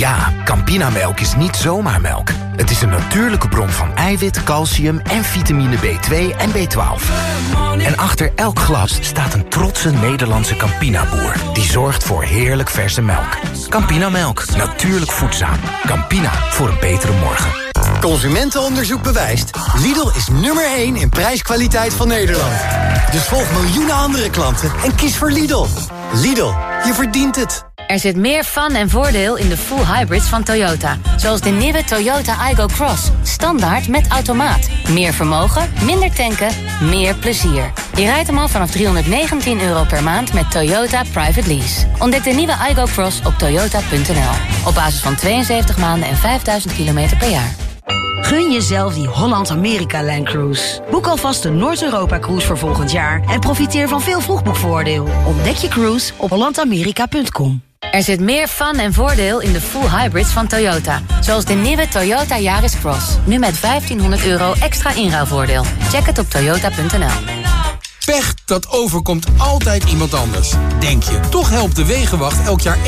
Ja, Campinamelk is niet zomaar melk. Het is een natuurlijke bron van eiwit, calcium en vitamine B2 en B12. En achter elk glas staat een trotse Nederlandse Campina-boer... die zorgt voor heerlijk verse melk. Campinamelk, natuurlijk voedzaam. Campina, voor een betere morgen. Consumentenonderzoek bewijst. Lidl is nummer 1 in prijskwaliteit van Nederland. Dus volg miljoenen andere klanten en kies voor Lidl. Lidl, je verdient het. Er zit meer fun en voordeel in de full hybrids van Toyota. Zoals de nieuwe Toyota Igo Cross. Standaard met automaat. Meer vermogen, minder tanken, meer plezier. Je rijdt hem al vanaf 319 euro per maand met Toyota Private Lease. Ontdek de nieuwe Igo Cross op toyota.nl. Op basis van 72 maanden en 5000 kilometer per jaar. Gun jezelf die Holland-Amerika-lijncruise. Boek alvast de Noord-Europa-cruise voor volgend jaar... en profiteer van veel vroegboekvoordeel. Ontdek je cruise op hollandamerika.com. Er zit meer fun en voordeel in de full hybrids van Toyota. Zoals de nieuwe Toyota Yaris Cross. Nu met 1500 euro extra inruilvoordeel. Check het op toyota.nl. Pech, dat overkomt altijd iemand anders. Denk je, toch helpt de Wegenwacht elk jaar 1,4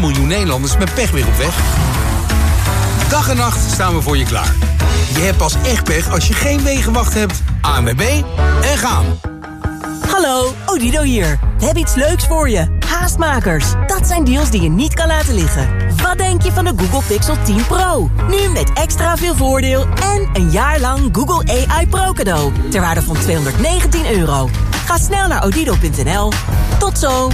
miljoen Nederlanders met pech weer op weg? Dag en nacht staan we voor je klaar. Je hebt pas echt pech als je geen Wegenwacht hebt. ANWB en gaan. Hallo, Odido hier. We hebben iets leuks voor je. Haastmakers. Dat zijn deals die je niet kan laten liggen. Wat denk je van de Google Pixel 10 Pro? Nu met extra veel voordeel en een jaar lang Google AI Pro cadeau. Ter waarde van 219 euro. Ga snel naar odido.nl. Tot zo.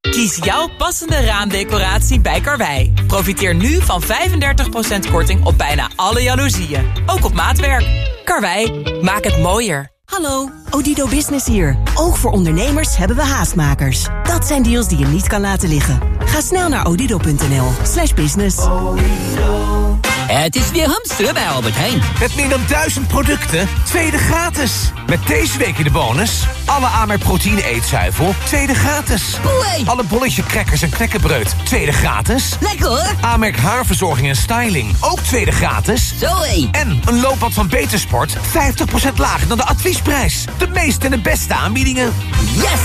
Kies jouw passende raamdecoratie bij Karwei. Profiteer nu van 35% korting op bijna alle jaloezieën. Ook op maatwerk. Karwei, maak het mooier. Hallo, Odido Business hier. Ook voor ondernemers hebben we haastmakers. Dat zijn deals die je niet kan laten liggen. Ga snel naar odido.nl slash business. Het is weer hamsteren bij Albert Heijn. Met meer dan duizend producten, tweede gratis. Met deze week in de bonus... alle Amerk proteïne eetzuivel, tweede gratis. Boei. Alle bolletje crackers en knekkenbreud, tweede gratis. Lekker hoor. Amerk haarverzorging en styling, ook tweede gratis. Zoé. En een looppad van Betersport, 50% lager dan de adviesprijs. De meeste en de beste aanbiedingen. Yes!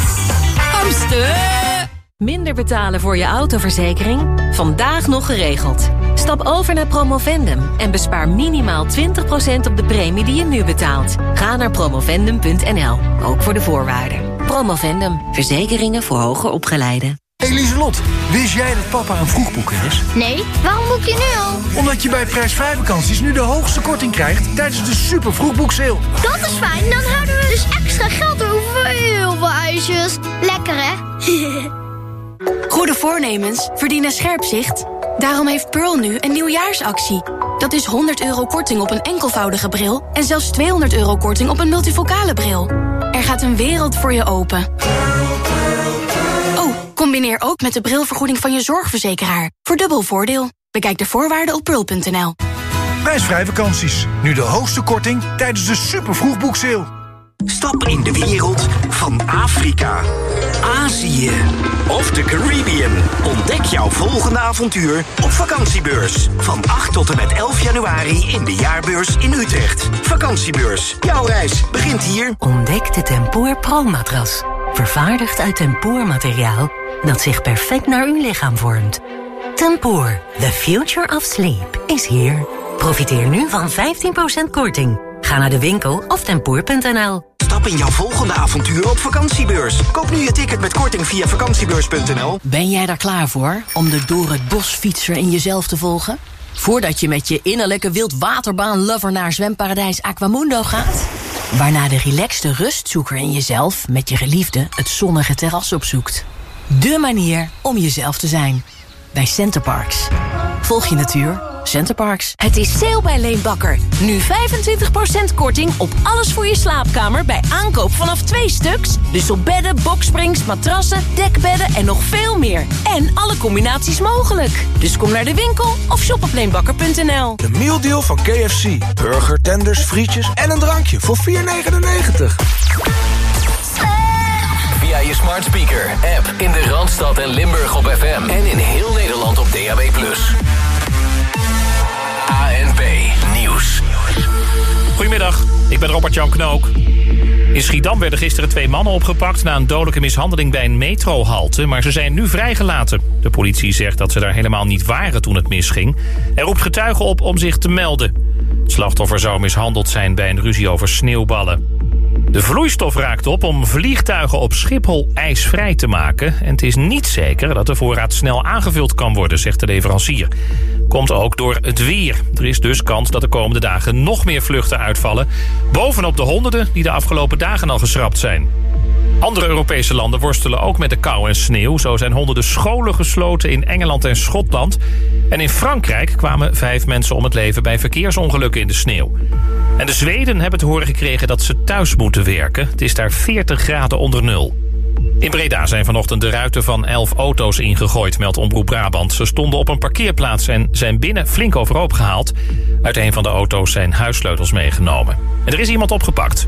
Hamster! Minder betalen voor je autoverzekering? Vandaag nog geregeld. Stap over naar Promovendum en bespaar minimaal 20% op de premie die je nu betaalt. Ga naar promovendum.nl, ook voor de voorwaarden. Promovendum, verzekeringen voor hoger opgeleiden. Hey Lieselot, wist jij dat papa een vroegboeker is? Nee, waarom boek je nu al? Omdat je bij prijsvrij vakanties nu de hoogste korting krijgt tijdens de super vroegboekseil. Dat is fijn, dan houden we dus extra geld over voor heel veel ijsjes. Lekker hè? Goede voornemens verdienen scherp zicht. Daarom heeft Pearl nu een nieuwjaarsactie. Dat is 100 euro korting op een enkelvoudige bril... en zelfs 200 euro korting op een multifocale bril. Er gaat een wereld voor je open. Oh, combineer ook met de brilvergoeding van je zorgverzekeraar. Voor dubbel voordeel. Bekijk de voorwaarden op pearl.nl. Prijsvrij vakanties. Nu de hoogste korting tijdens de super vroegboekseil. Stap in de wereld van Afrika, Azië of de Caribbean. Ontdek jouw volgende avontuur op vakantiebeurs. Van 8 tot en met 11 januari in de jaarbeurs in Utrecht. Vakantiebeurs. Jouw reis begint hier. Ontdek de Tempoor Pro-matras. Vervaardigd uit tempoormateriaal dat zich perfect naar uw lichaam vormt. Tempoor, the future of sleep, is here. Profiteer nu van 15% korting. Ga naar de winkel of tempoor.nl. Stap in jouw volgende avontuur op vakantiebeurs. Koop nu je ticket met korting via vakantiebeurs.nl. Ben jij daar klaar voor om de door het bos fietser in jezelf te volgen? Voordat je met je innerlijke wildwaterbaan-lover naar zwemparadijs Aquamundo gaat? Waarna de relaxte rustzoeker in jezelf met je geliefde het zonnige terras opzoekt. De manier om jezelf te zijn. Bij Centerparks. Volg je natuur. Centerparks. Het is sale bij Leenbakker. Nu 25% korting op alles voor je slaapkamer bij aankoop vanaf twee stuks. Dus op bedden, boksprings, matrassen, dekbedden en nog veel meer. En alle combinaties mogelijk. Dus kom naar de winkel of shop op leenbakker.nl. De mealdeal van KFC. Burger, tenders, frietjes en een drankje voor 4,99. smart speaker. App in de Randstad en Limburg op FM. En in heel Nederland op DAB+. Goedemiddag, ik ben Robert-Jan Knook. In Schiedam werden gisteren twee mannen opgepakt... na een dodelijke mishandeling bij een metrohalte... maar ze zijn nu vrijgelaten. De politie zegt dat ze daar helemaal niet waren toen het misging... en roept getuigen op om zich te melden. Het slachtoffer zou mishandeld zijn bij een ruzie over sneeuwballen. De vloeistof raakt op om vliegtuigen op Schiphol ijsvrij te maken. En het is niet zeker dat de voorraad snel aangevuld kan worden, zegt de leverancier. Komt ook door het weer. Er is dus kans dat de komende dagen nog meer vluchten uitvallen. Bovenop de honderden die de afgelopen dagen al geschrapt zijn. Andere Europese landen worstelen ook met de kou en sneeuw. Zo zijn honderden scholen gesloten in Engeland en Schotland. En in Frankrijk kwamen vijf mensen om het leven bij verkeersongelukken in de sneeuw. En de Zweden hebben te horen gekregen dat ze thuis moeten werken. Het is daar 40 graden onder nul. In Breda zijn vanochtend de ruiten van elf auto's ingegooid, meldt Omroep Brabant. Ze stonden op een parkeerplaats en zijn binnen flink overhoop gehaald. Uit een van de auto's zijn huissleutels meegenomen. En er is iemand opgepakt.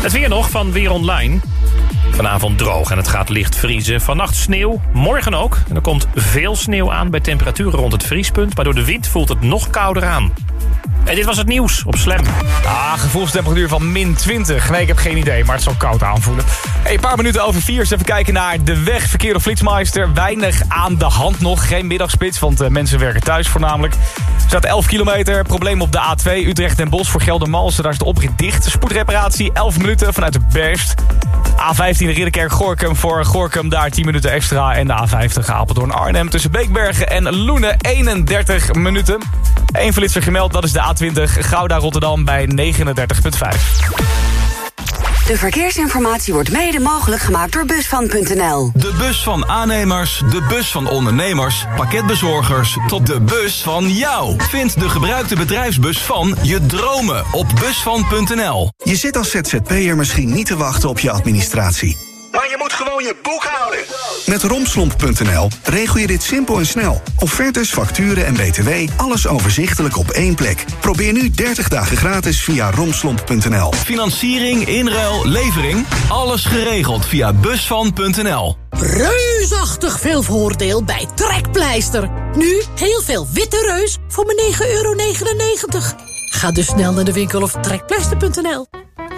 Het weer nog van Weer Online. Vanavond droog en het gaat licht vriezen. Vannacht sneeuw, morgen ook. En er komt veel sneeuw aan bij temperaturen rond het vriespunt... maar door de wind voelt het nog kouder aan. En dit was het nieuws op Slam. Ah, gevoelstemperatuur van min 20. Nee, ik heb geen idee, maar het zal koud aanvoelen. Hey, een paar minuten over vier. Dus even kijken naar de weg. Verkeer of Flitsmeister. Weinig aan de hand nog. Geen middagspits, want uh, mensen werken thuis voornamelijk. Er staat 11 kilometer. Probleem op de A2 Utrecht en Bos voor Geldermalsen. Daar is de oprit dicht. Spoedreparatie 11 minuten vanuit de Berst. A15 Ridderkerk-Gorkum voor Gorkum. Daar 10 minuten extra. En de A50 Apeldoorn-Arnhem tussen Beekbergen en Loenen 31 minuten. Eén verlitser gemeld, dat is de A20 Gouda-Rotterdam bij 39,5. De verkeersinformatie wordt mede mogelijk gemaakt door Busvan.nl. De bus van aannemers, de bus van ondernemers, pakketbezorgers... tot de bus van jou. Vind de gebruikte bedrijfsbus van je dromen op Busvan.nl. Je zit als ZZP'er misschien niet te wachten op je administratie. Maar je moet gewoon je boek houden. Met Romslomp.nl regel je dit simpel en snel. Offertes, facturen en btw, alles overzichtelijk op één plek. Probeer nu 30 dagen gratis via Romslomp.nl. Financiering, inruil, levering, alles geregeld via busvan.nl. Reusachtig veel voordeel bij Trekpleister. Nu heel veel witte reus voor maar 9,99 euro. Ga dus snel naar de winkel of trekpleister.nl.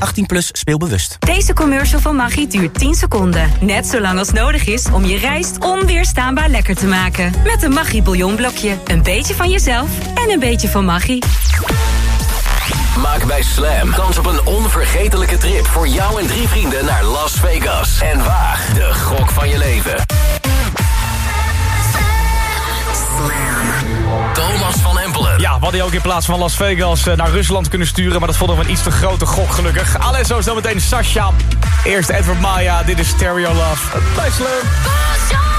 18 plus speelbewust. Deze commercial van Maggi duurt 10 seconden. Net zo lang als nodig is om je rijst onweerstaanbaar lekker te maken. Met een Maggi bouillonblokje. Een beetje van jezelf en een beetje van Maggi. Maak bij Slam kans op een onvergetelijke trip voor jou en drie vrienden naar Las Vegas. En waag de gok van je leven. Thomas van Empelen. Ja, we hadden ook in plaats van Las Vegas eh, naar Rusland kunnen sturen... maar dat vonden we een iets te grote gok, gelukkig. Alesso, zo meteen Sasha. Eerst Edward Maya, dit is Stereo Love. Slam.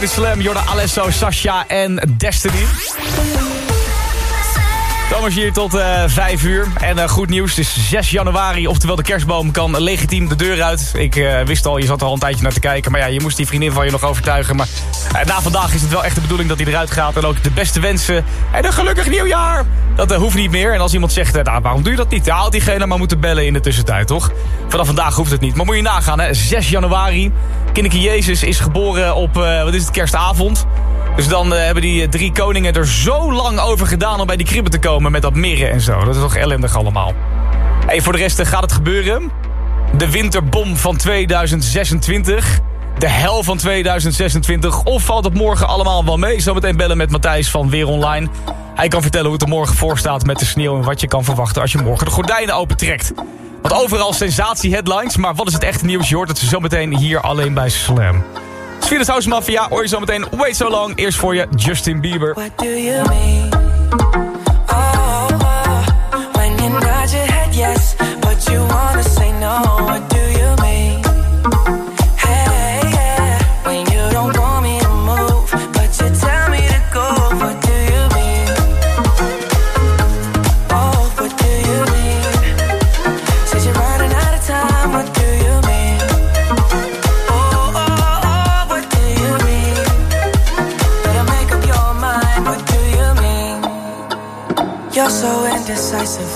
Dit Slam, Jorda Alesso, Sasha en Destiny. Thomas hier tot uh, 5 uur. En uh, goed nieuws, het is 6 januari, oftewel de kerstboom kan legitiem de deur uit. Ik uh, wist al, je zat er al een tijdje naar te kijken. Maar ja, je moest die vriendin van je nog overtuigen. Maar na vandaag is het wel echt de bedoeling dat hij eruit gaat. En ook de beste wensen. En een gelukkig nieuwjaar! Dat hoeft niet meer. En als iemand zegt, nou, waarom doe je dat niet? Ja, had diegene maar moeten bellen in de tussentijd, toch? Vanaf vandaag hoeft het niet. Maar moet je nagaan, hè? 6 januari. Kinderke Jezus is geboren op, wat is het, kerstavond. Dus dan uh, hebben die drie koningen er zo lang over gedaan om bij die kribben te komen met dat mirren en zo. Dat is toch ellendig allemaal. Hey, voor de rest gaat het gebeuren. De winterbom van 2026. De hel van 2026. Of valt het morgen allemaal wel mee? Zometeen bellen met Matthijs van Weer Online. Hij kan vertellen hoe het er morgen voor staat met de sneeuw... en wat je kan verwachten als je morgen de gordijnen opentrekt. Want overal sensatie-headlines, maar wat is het echte nieuws? Je hoort het zometeen hier alleen bij Slam. Swedish House Mafia hoor je zometeen Wait So Long. Eerst voor je Justin Bieber. What do you mean? Oh, oh, oh. when you nod your head yes, but you wanna say no. What do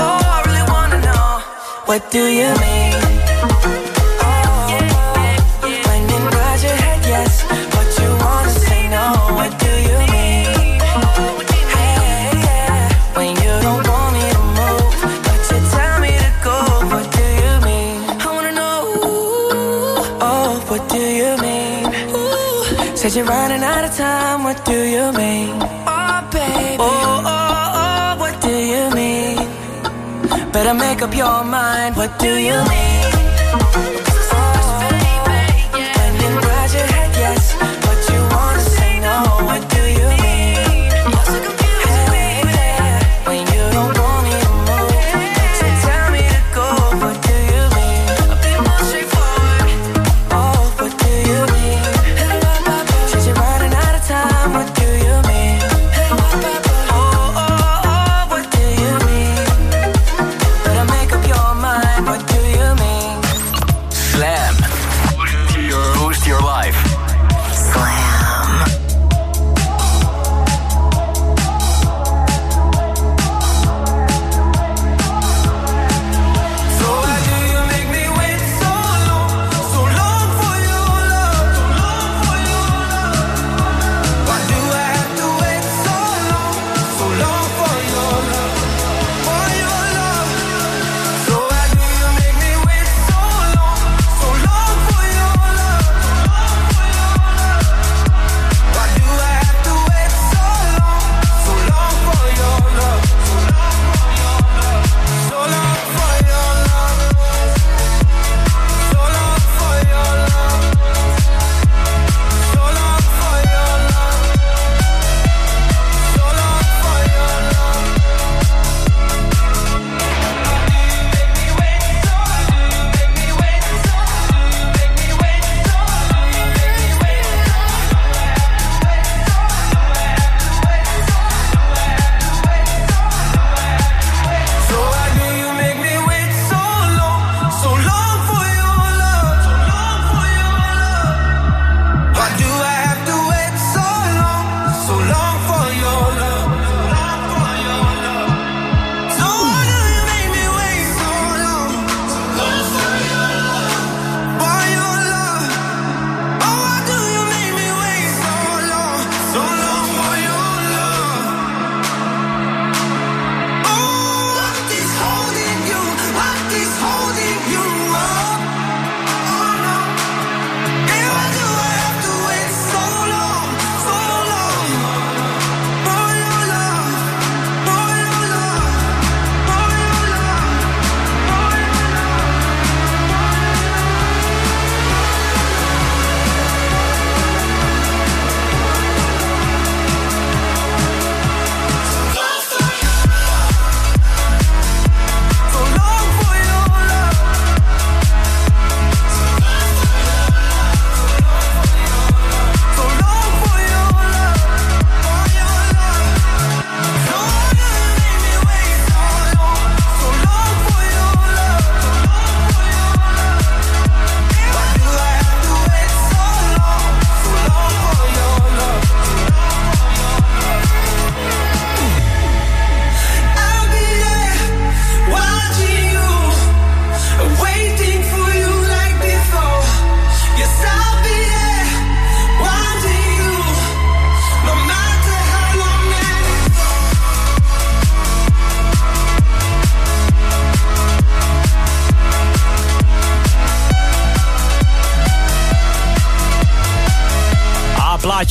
Oh, I really wanna know. What do you mean? What do you mean? Oh, baby. Oh, oh, oh, what do you mean? Better make up your mind. What do you mean?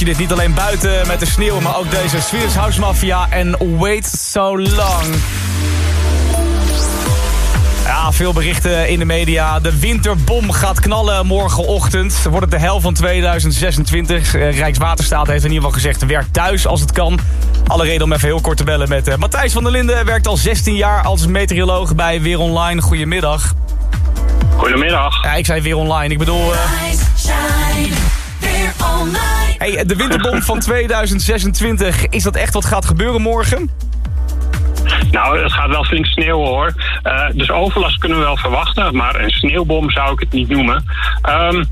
Dit niet alleen buiten met de sneeuw... maar ook deze Swedish House Mafia en Wait So Long. Ja, veel berichten in de media. De winterbom gaat knallen morgenochtend. Wordt het de hel van 2026. Eh, Rijkswaterstaat heeft in ieder geval gezegd... werk thuis als het kan. Alle reden om even heel kort te bellen met uh, Matthijs van der Linden. Werkt al 16 jaar als meteoroloog bij Weer Online. Goedemiddag. Goedemiddag. Ja, ik zei Weer Online. Ik bedoel... Uh... De winterbom van 2026. Is dat echt wat gaat gebeuren morgen? Nou, het gaat wel flink sneeuwen hoor. Uh, dus overlast kunnen we wel verwachten, maar een sneeuwbom zou ik het niet noemen. Um,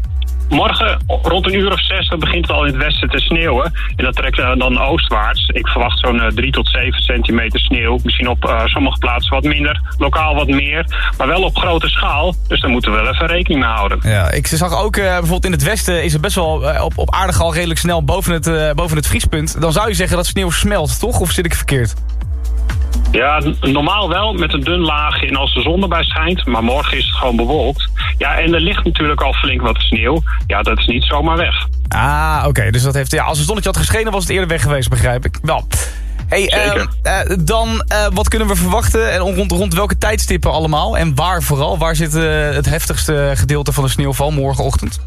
Morgen rond een uur of zes begint het al in het westen te sneeuwen. En dat trekt uh, dan oostwaarts. Ik verwacht zo'n uh, 3 tot 7 centimeter sneeuw. Misschien op uh, sommige plaatsen wat minder, lokaal wat meer. Maar wel op grote schaal. Dus daar moeten we wel even rekening mee houden. Ja, ik zag ook bijvoorbeeld in het westen is het best wel op, op aardig al redelijk snel boven het, boven het vriespunt. Dan zou je zeggen dat sneeuw smelt, toch? Of zit ik verkeerd? Ja, normaal wel met een dun laagje en als de zon erbij schijnt. Maar morgen is het gewoon bewolkt. Ja, en er ligt natuurlijk al flink wat sneeuw. Ja, dat is niet zomaar weg. Ah, oké. Dus dat heeft, ja, als het zonnetje had geschenen was het eerder weg geweest, begrijp ik. Wel. Hey, uh, uh, dan, uh, wat kunnen we verwachten? En rond, rond welke tijdstippen allemaal? En waar vooral? Waar zit het heftigste gedeelte van de sneeuwval morgenochtend?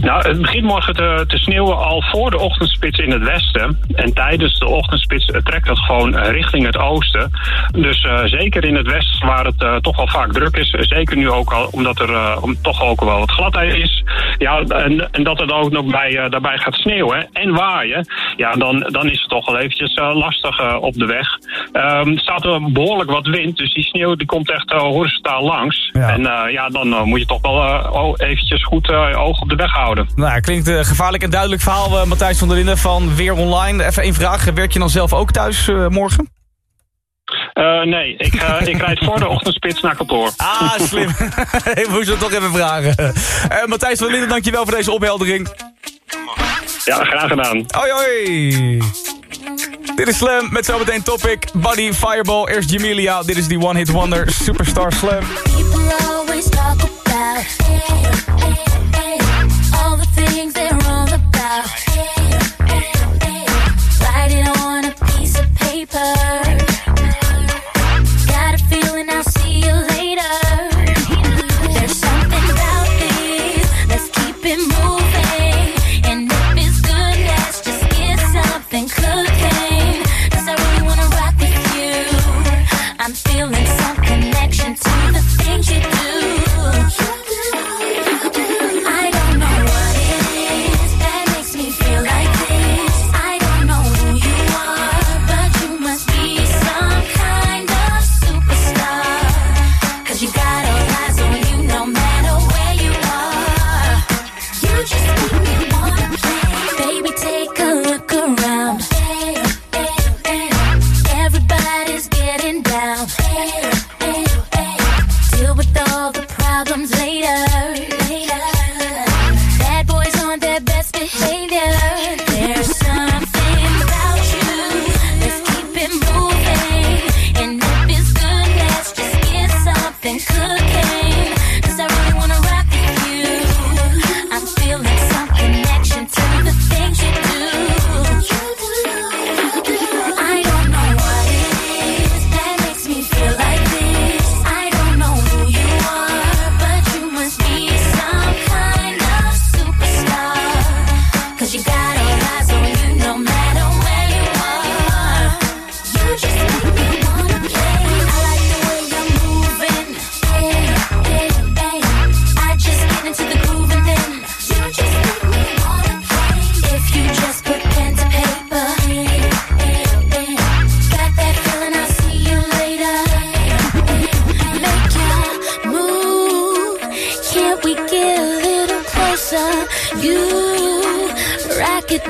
Nou, het begint morgen te, te, sneeuwen al voor de ochtendspits in het westen. En tijdens de ochtendspits trekt dat gewoon richting het oosten. Dus uh, zeker in het westen, waar het uh, toch wel vaak druk is. Zeker nu ook al, omdat er uh, om, toch ook wel wat gladheid is. Ja, en, en dat het ook nog bij, daarbij gaat sneeuwen en waaien. Ja, dan, dan is het toch wel eventjes lastig op de weg. Um, er staat er behoorlijk wat wind, dus die sneeuw die komt echt horizontaal langs. Ja. En ja, dan moet je toch wel eventjes goed oog op de weg houden. Nou, klinkt een gevaarlijk en duidelijk verhaal, uh, Matthijs van der Linden van Weer Online. Even één vraag, werk je dan zelf ook thuis uh, morgen? Uh, nee, ik, ik rijd voor de ochtendspits naar kantoor. Ah, slim. ik moest het toch even vragen. Matthijs van der Linden, dankjewel voor deze opheldering. Ja, graag gedaan. Hoi, hoi. Dit is Slam met zometeen Topic, Buddy, Fireball, eerst Jamelia. Dit is die One Hit Wonder, Superstar Slam.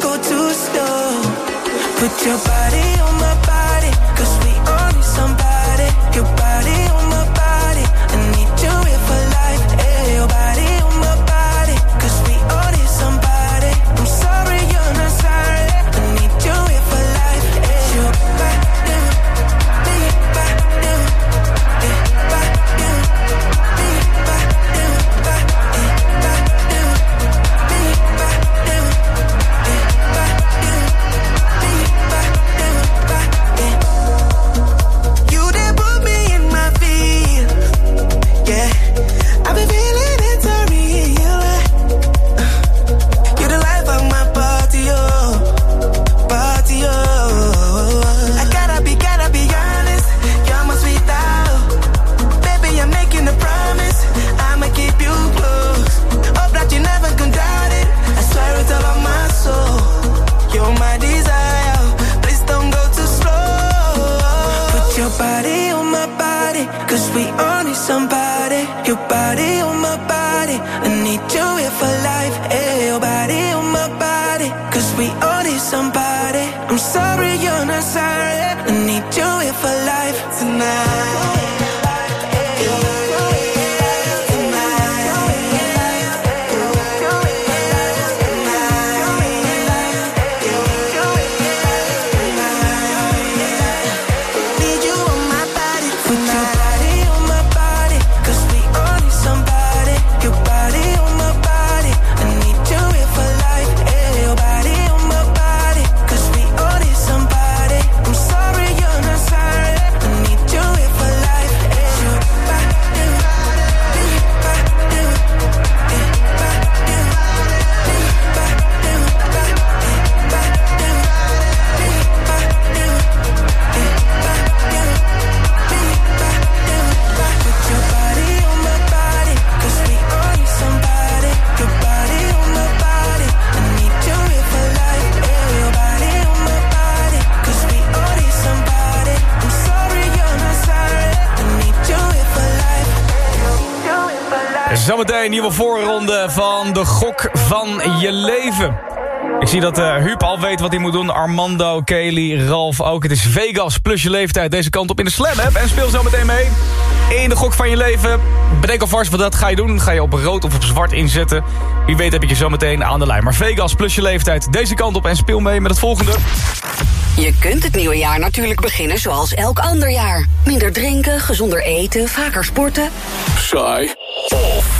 go too slow. Put your body body. Zometeen nieuwe voorronde van de gok van je leven. Ik zie dat uh, Huub al weet wat hij moet doen. Armando, Kelly, Ralf ook. Het is Vegas plus je leeftijd deze kant op in de Slam app. En speel zo meteen mee in de gok van je leven. Bedenk alvast wat dat ga je doen. Ga je op rood of op zwart inzetten. Wie weet heb ik je zo meteen aan de lijn. Maar Vegas plus je leeftijd deze kant op en speel mee met het volgende. Je kunt het nieuwe jaar natuurlijk beginnen zoals elk ander jaar. Minder drinken, gezonder eten, vaker sporten. Saai. Of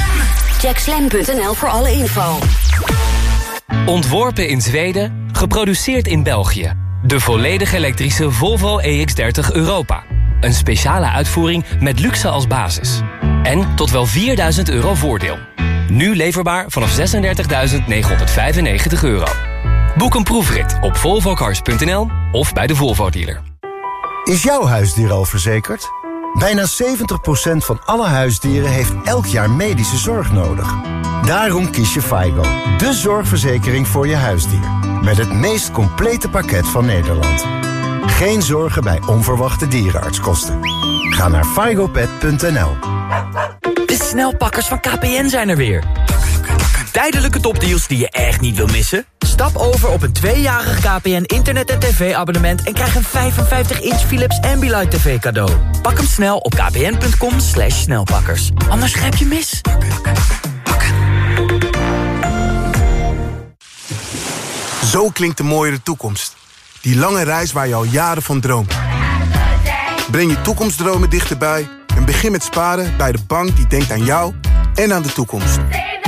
Check slam.nl voor alle info. Ontworpen in Zweden, geproduceerd in België. De volledig elektrische Volvo EX30 Europa. Een speciale uitvoering met luxe als basis. En tot wel 4000 euro voordeel. Nu leverbaar vanaf 36.995 euro. Boek een proefrit op volvocars.nl of bij de Volvo dealer. Is jouw huisdier al verzekerd? Bijna 70% van alle huisdieren heeft elk jaar medische zorg nodig. Daarom kies je FIGO, de zorgverzekering voor je huisdier. Met het meest complete pakket van Nederland. Geen zorgen bij onverwachte dierenartskosten. Ga naar figopet.nl De snelpakkers van KPN zijn er weer. Tijdelijke topdeals die je echt niet wil missen? Stap over op een tweejarig KPN internet- en tv-abonnement... en krijg een 55-inch Philips Ambilight TV cadeau. Pak hem snel op kpn.com snelpakkers. Anders grijp je mis. Zo klinkt de mooiere toekomst. Die lange reis waar je al jaren van droomt. Breng je toekomstdromen dichterbij En begin met sparen bij de bank die denkt aan jou en aan de toekomst.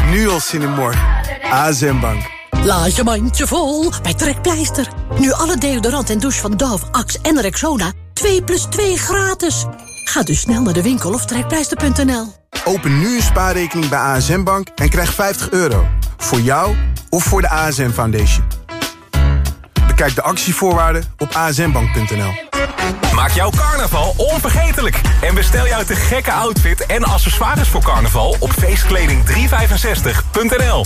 Nu al zin in morgen. ASM Bank. Laat je mandje vol bij Trekpleister. Nu alle deodorant en douche van Dove, Axe en Rexona 2 plus 2 gratis. Ga dus snel naar de winkel of trekpleister.nl. Open nu een spaarrekening bij ASM Bank en krijg 50 euro. Voor jou of voor de ASM Foundation. Bekijk de actievoorwaarden op asmbank.nl. Maak jouw carnaval onvergetelijk. En bestel jouw te gekke outfit en accessoires voor carnaval op feestkleding365.nl.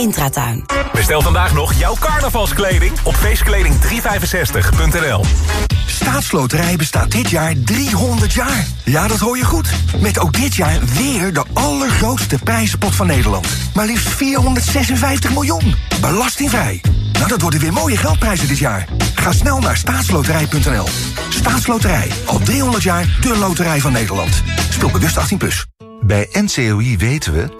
Intratuin. Bestel vandaag nog jouw carnavalskleding op feestkleding365.nl. Staatsloterij bestaat dit jaar 300 jaar. Ja, dat hoor je goed. Met ook dit jaar weer de allergrootste prijzenpot van Nederland. Maar liefst 456 miljoen. Belastingvrij. Nou, dat worden weer mooie geldprijzen dit jaar. Ga snel naar staatsloterij.nl. Staatsloterij. Al 300 jaar de loterij van Nederland. Speel bewust 18+. Plus. Bij NCOI weten we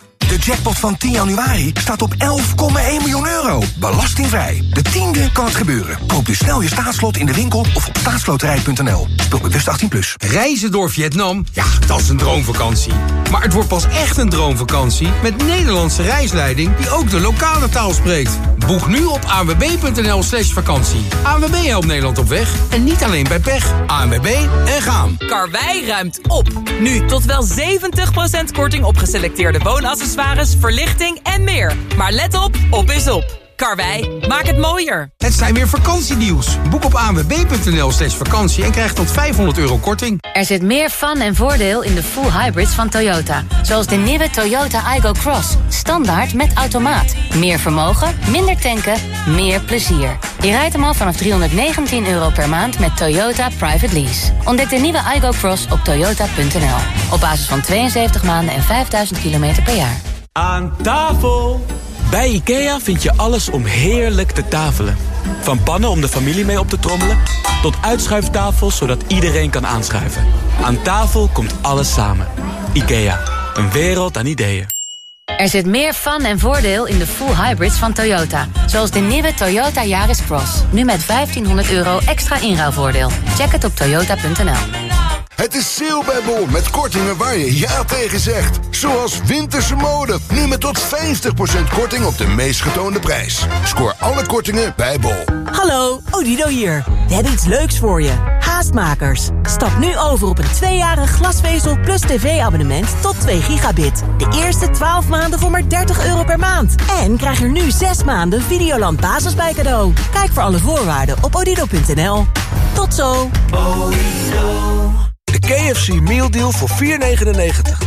De jackpot van 10 januari staat op 11,1 miljoen euro. Belastingvrij. De tiende kan het gebeuren. Koop dus snel je staatslot in de winkel of op staatsloterij.nl. Speel bewust 18+. Plus. Reizen door Vietnam? Ja, dat is een droomvakantie. Maar het wordt pas echt een droomvakantie met Nederlandse reisleiding die ook de lokale taal spreekt. Boek nu op anwb.nl slash vakantie. ANWB helpt Nederland op weg en niet alleen bij pech. ANWB en gaan. Karwei ruimt op. Nu tot wel 70% korting op geselecteerde woonaccessoires, verlichting en meer. Maar let op, op is op. Karwei, maak het mooier. Het zijn weer vakantienieuws. Boek op anwb.nl slash vakantie en krijg tot 500 euro korting. Er zit meer fun en voordeel in de full hybrids van Toyota. Zoals de nieuwe Toyota Igo Cross. Standaard met automaat. Meer vermogen, minder tanken, meer plezier. Je rijdt hem al vanaf 319 euro per maand met Toyota Private Lease. Ontdek de nieuwe Igo Cross op toyota.nl. Op basis van 72 maanden en 5000 kilometer per jaar. Aan tafel! Bij IKEA vind je alles om heerlijk te tafelen. Van pannen om de familie mee op te trommelen... tot uitschuiftafels zodat iedereen kan aanschuiven. Aan tafel komt alles samen. IKEA, een wereld aan ideeën. Er zit meer fun en voordeel in de full hybrids van Toyota. Zoals de nieuwe Toyota Yaris Cross. Nu met 1500 euro extra inruilvoordeel. Check het op toyota.nl. Het is sale bij Bol met kortingen waar je ja tegen zegt. Zoals winterse mode. Nu met tot 50% korting op de meest getoonde prijs. Scoor alle kortingen bij Bol. Hallo, Odido hier. We hebben iets leuks voor je. Haastmakers. Stap nu over op een tweejarig glasvezel plus tv-abonnement tot 2 gigabit. De eerste 12 maanden voor maar 30 euro per maand. En krijg er nu 6 maanden Videoland Basis bij cadeau. Kijk voor alle voorwaarden op odido.nl. Tot zo. KFC Meal Deal voor 4,99.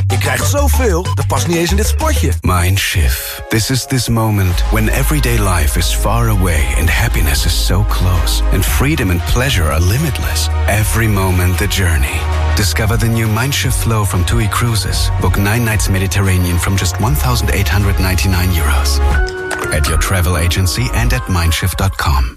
Je krijgt zoveel, dat past niet eens in dit spotje. Mindshift. This is this moment when everyday life is far away and happiness is so close. And freedom and pleasure are limitless. Every moment the journey. Discover the new Mindshift flow from TUI Cruises. Book nine nights Mediterranean from just 1,899 euros. At your travel agency and at mindshift.com.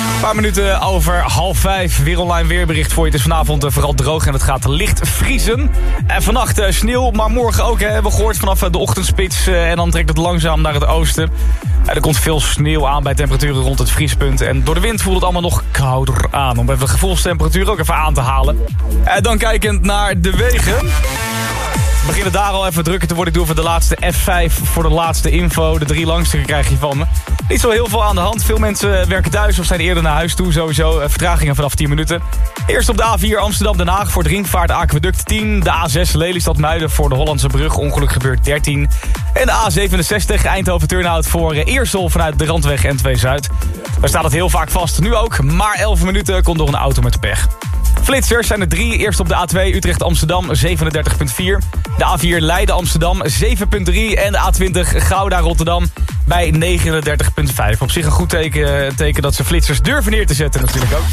Een paar minuten over half vijf. Weer online weerbericht voor je. Het is vanavond eh, vooral droog en het gaat licht vriezen. En vannacht eh, sneeuw, maar morgen ook. Hè, hebben we gehoord vanaf eh, de ochtendspits. En dan trekt het langzaam naar het oosten. Er komt veel sneeuw aan bij temperaturen rond het vriespunt. En door de wind voelt het allemaal nog kouder aan. Om even de gevoelstemperatuur ook even aan te halen. En dan kijkend naar de wegen. We beginnen daar al even drukker te worden. Ik doe voor de laatste F5 voor de laatste info. De drie langste krijg je van me. Niet zo heel veel aan de hand. Veel mensen werken thuis of zijn eerder naar huis toe. Sowieso eh, vertragingen vanaf 10 minuten. Eerst op de A4 Amsterdam-Den Haag voor het Ringvaart Aqueduct 10. De A6 Lelystad-Muiden voor de Hollandse Brug. Ongeluk gebeurt 13. En de A67 Eindhoven-Turnhout voor eh, Eersel vanuit de Randweg N2 Zuid. Daar staat het heel vaak vast. Nu ook, maar 11 minuten komt door een auto met pech. Flitsers zijn er drie. Eerst op de A2 Utrecht-Amsterdam 37.4. De A4 Leiden-Amsterdam 7.3. En de A20 Gouda-Rotterdam bij 39.5. Op zich een goed teken, teken dat ze flitsers durven neer te zetten natuurlijk ook.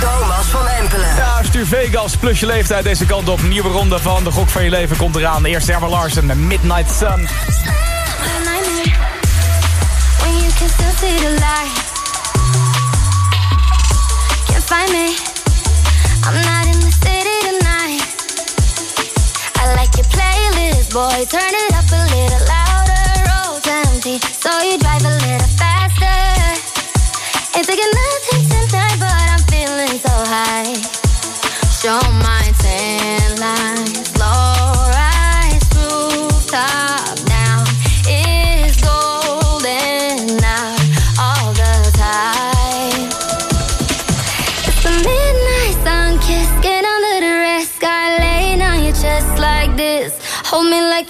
Thomas van Empelen. Ja, stuur Vegas plus je leeftijd deze kant op. Nieuwe ronde van de gok van je leven komt eraan. Eerst Emma Larsen met Midnight Sun. When you can still see the light. Can't find me. I'm not in the city tonight. I like your playlist, boy. Turn it up a little louder. Roads empty, so you drive a little faster. Ain't taking nothing tonight, but I'm feeling so high. Show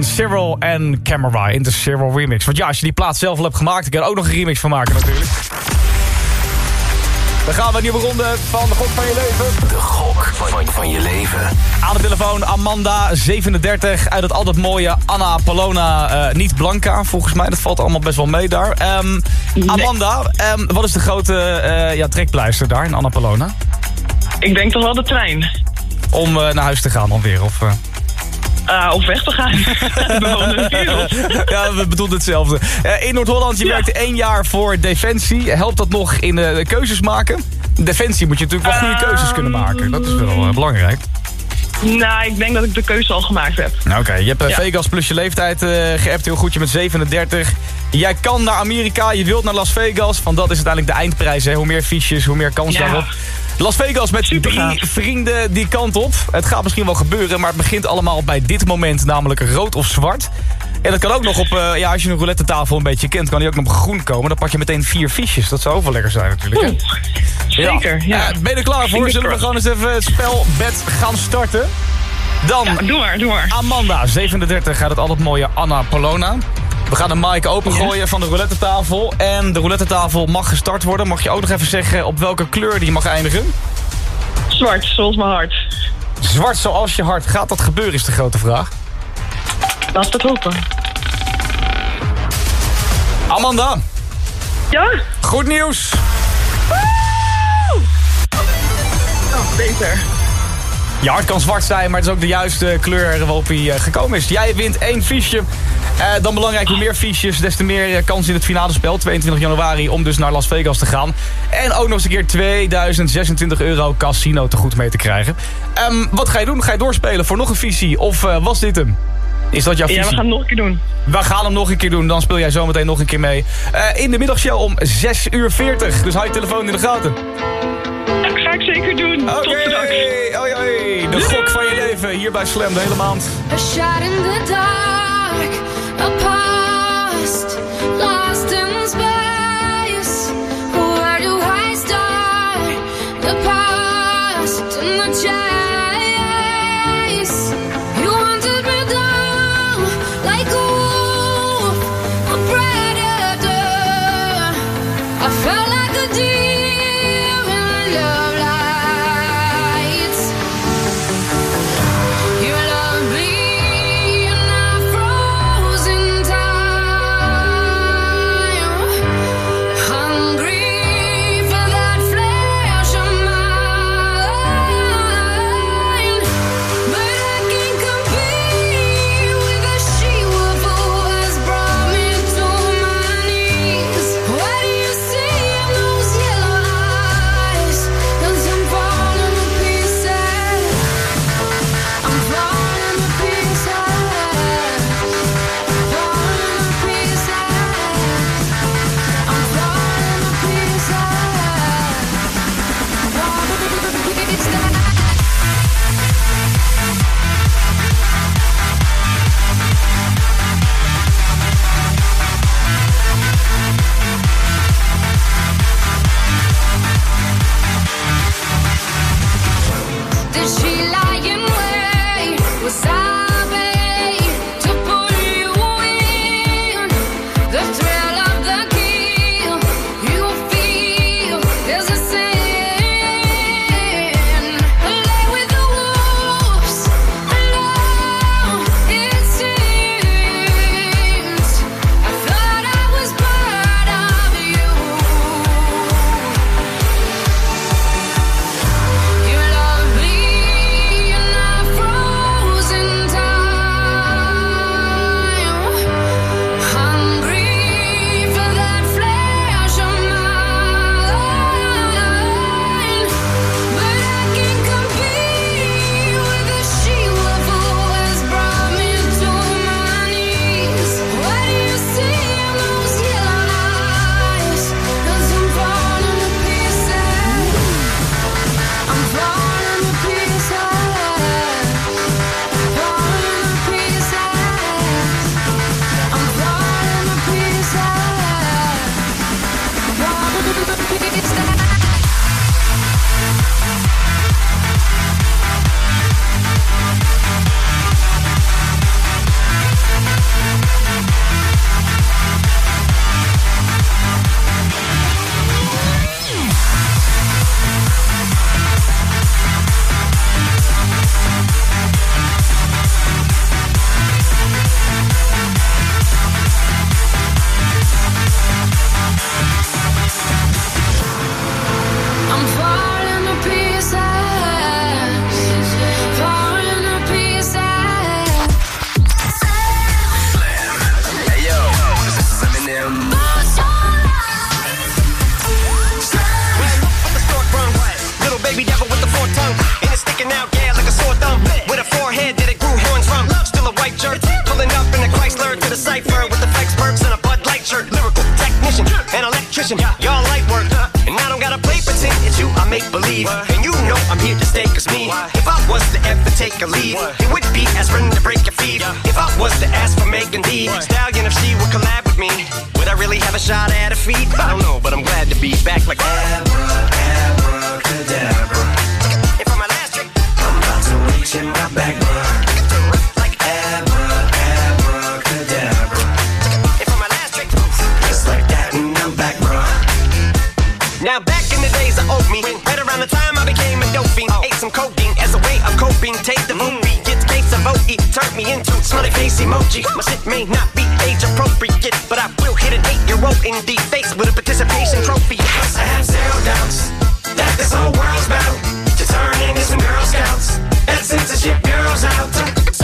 Cyril en Camera in de Cyril remix. Want ja, als je die plaat zelf al hebt gemaakt... ik kan er ook nog een remix van maken natuurlijk. Dan gaan we een nieuwe ronde van de gok van je leven. De gok van, van je leven. Aan de telefoon Amanda, 37, uit het altijd mooie Anna Polona, eh, niet Blanca. Volgens mij, dat valt allemaal best wel mee daar. Ehm, Amanda, ehm, wat is de grote eh, ja, trekpleister daar in Anna Polona? Ik denk toch wel de trein. Om eh, naar huis te gaan alweer, of... eh? Op weg te gaan. De wereld. ja, we bedoelen hetzelfde. Eh, in Noord-Holland, je werkte één jaar voor Defensie. Helpt dat nog in de keuzes maken? Defensie moet je natuurlijk wel goede keuzes kunnen maken. Dat is wel belangrijk. Nou, ik denk dat ik de keuze al gemaakt heb. Nou, Oké, je hebt Ja. Vegas plus je leeftijd eh geappt. Heel goed, je bent 37. Jij kan naar Amerika, je wilt naar Las Vegas. Want dat is uiteindelijk de eindprijs. Hè. Hoe meer fiches, hoe meer kans Ja. daarop. Las Vegas met drie vrienden die kant op. Het gaat misschien wel gebeuren, maar het begint allemaal bij dit moment. Namelijk rood of zwart. En dat kan ook nog op, eh, ja, als je een roulette tafel een beetje kent, kan die ook nog op groen komen. Dan pak je meteen vier fiches. Dat zou ook wel lekker zijn natuurlijk. Hè? zeker, ja. Eh, ben je er klaar voor? Zullen we gewoon eens even het spelbed gaan starten? Dan doe maar, doe maar. Amanda, 37, gaat het altijd mooie Anna Polona. We gaan de mic opengooien van de roulette tafel. En de roulette tafel mag gestart worden. Mag je ook nog even zeggen op welke kleur die mag eindigen? Zwart, zoals mijn hart. Zwart zoals je hart. Gaat dat gebeuren is de grote vraag. Laat het hopen. Amanda. Ja? Goed nieuws. Oh, beter. Je hart kan zwart zijn, maar het is ook de juiste kleur waarop hij eh, gekomen is. Jij wint één fiche. Eh, dan belangrijk, hoe meer fiches, des te meer eh, kans in het finale spel. 22 januari om dus naar Las Vegas te gaan. En ook nog eens een keer 2026 euro casino te goed mee te krijgen. Ehm, wat ga je doen? Ga je doorspelen voor nog een visie? Of was dit hem? Is dat jouw Ja, visie? we gaan het nog een keer doen. We gaan hem nog een keer doen. Dan speel jij zometeen nog een keer mee. In de middagshow om 6 uur 40. Dus hou je telefoon in de gaten. Ik zeker doen. Tot straks. Oei, oei. De gok van je leven hier bij Slam de hele maand. A shot in the dark, vision, y'all light work. And I don't gotta play pretend, it's you, I make believe. And you know I'm here to stay, cause me, if I was to ever take a lead, it would be aspirin to break your feet. If I was to ask for Megan D, Stallion, if she would collab with me, would I really have a shot at a feat? I don't know, but I'm glad to be back like Abracadabra. And for my last trick, I'm about to reach in my back, turned me into smiley face emoji. My shit may not be age appropriate, but I will hit an eight-year-old in the face with a participation trophy. Yes, I have zero doubts that this whole world's about to turn into some Girl Scouts. That censorship bureau's out.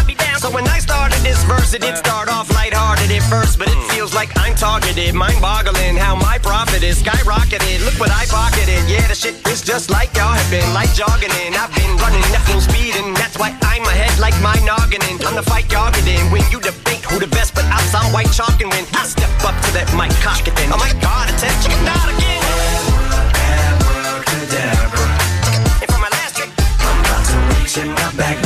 Me down. So when I started this verse, it did start off lighthearted at first, but it like I'm targeted. Mind-boggling how my profit is skyrocketed. Look what I pocketed. Yeah, the shit is just like y'all have been, like jogging in. I've been running at full speed, and that's why I'm ahead like my noggin. I'm the fight y'all get in. When you debate who the best, but I'm some white chalk and win. I step up to that mic, cock it then. Oh my god, attention, not again. Abracadabra. And for my last trick, I'm about to reach in my back,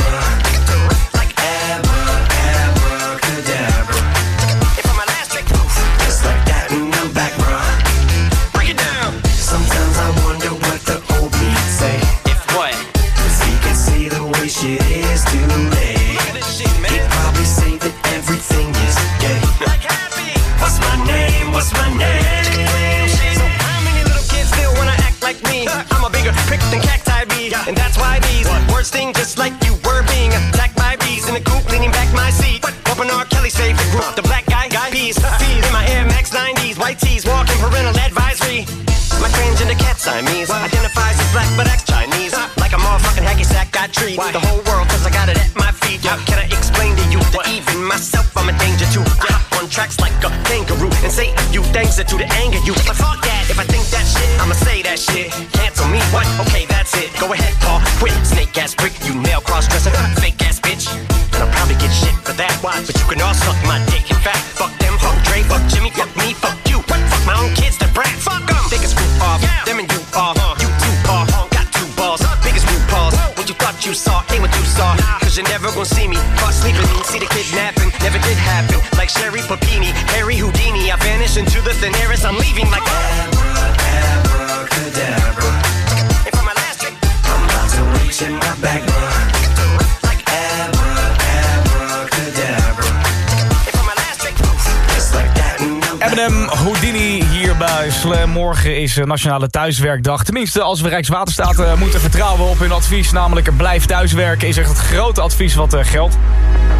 Morgen is eh, Nationale Thuiswerkdag. Tenminste, als we Rijkswaterstaat eh, moeten vertrouwen op hun advies... namelijk blijf thuiswerken, is echt het grote advies wat eh, geldt.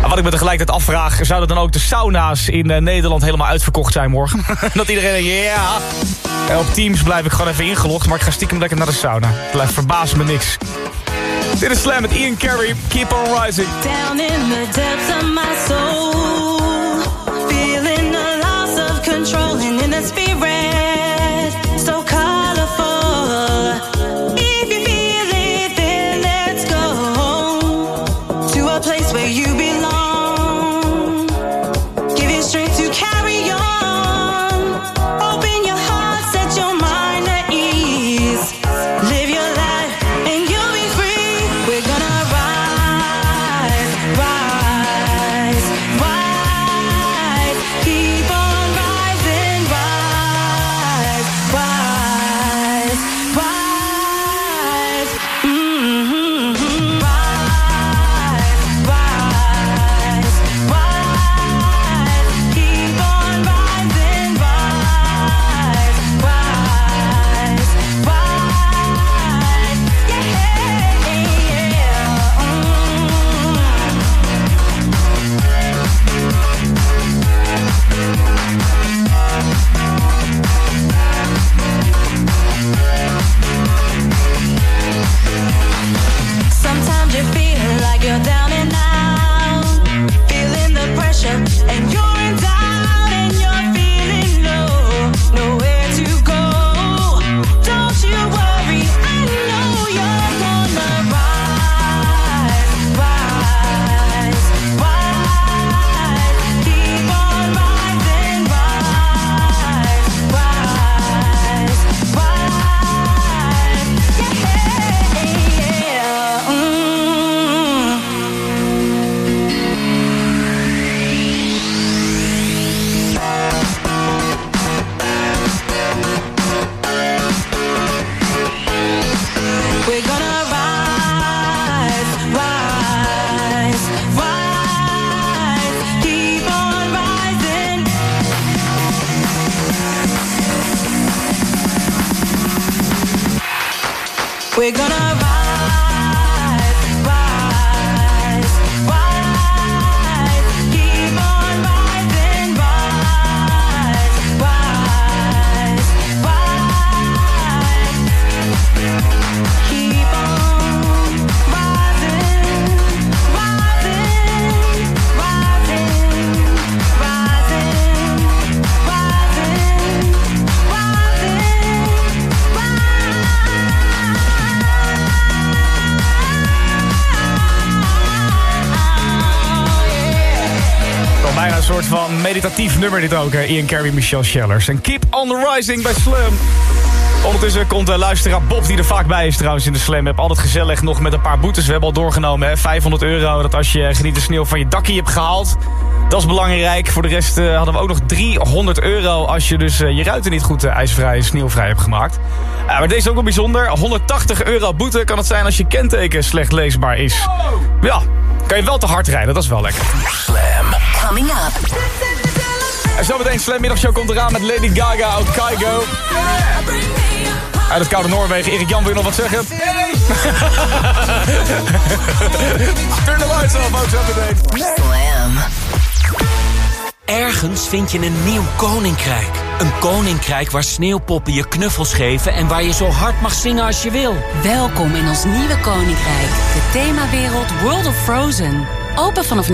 Wat ik me tegelijkertijd afvraag... zouden dan ook de sauna's in Nederland helemaal uitverkocht zijn morgen? Dat iedereen denkt, ja... Op Teams blijf ik gewoon even ingelogd... maar ik ga stiekem lekker naar de sauna. Het verbaast me niks. Dit is Slam met Ian Carey. Keep on rising. Down in the depths nummer dit ook. Ian Carey, Michelle Schellers. En Keep on the Rising bij Slam. Ondertussen komt de luisteraar Bob, die er vaak bij is trouwens in de Slam. Heb altijd gezellig nog met een paar boetes. We hebben al doorgenomen, hè. 500 euro. Dat als je geniet de sneeuw van je dakkie hebt gehaald. Dat is belangrijk. Voor de rest eh, hadden we ook nog 300 euro... als je dus eh, je ruiten niet goed eh, ijsvrij, sneeuwvrij hebt gemaakt. Maar deze is ook wel bijzonder. 180 euro boete kan het zijn als je kenteken slecht leesbaar is. Ja, kan je wel te hard rijden. Dat is wel lekker. Slam. Coming up. En zometeen Slam Middagshow komt eraan met Lady Gaga uit Kaigo. Uit het koude Noorwegen. Erik Jan, wil je nog wat zeggen? Turn the lights off, ook zo meteen. Slam. Ergens vind je een nieuw koninkrijk. Een koninkrijk waar sneeuwpoppen je knuffels geven... en waar je zo hard mag zingen als je wil. Welkom in ons nieuwe koninkrijk. De themawereld World of Frozen. Open vanaf